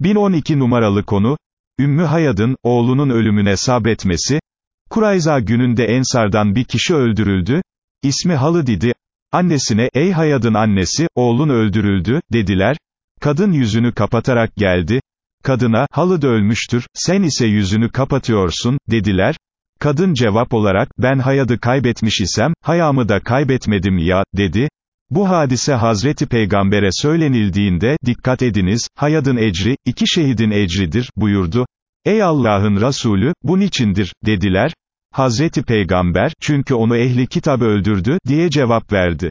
1012 numaralı konu, Ümmü Hayad'ın, oğlunun ölümüne sabretmesi, Kurayza gününde Ensardan bir kişi öldürüldü, ismi Halı idi, annesine, ey Hayad'ın annesi, oğlun öldürüldü, dediler, kadın yüzünü kapatarak geldi, kadına, Halı da ölmüştür, sen ise yüzünü kapatıyorsun, dediler, kadın cevap olarak, ben Hayad'ı kaybetmiş isem, hayamı da kaybetmedim ya, dedi, bu hadise Hazreti Peygamber'e söylenildiğinde, dikkat ediniz, Hayad'ın ecri, iki şehidin ecridir, buyurdu. Ey Allah'ın Resulü, bu niçindir, dediler. Hazreti Peygamber, çünkü onu ehli kitabı öldürdü, diye cevap verdi.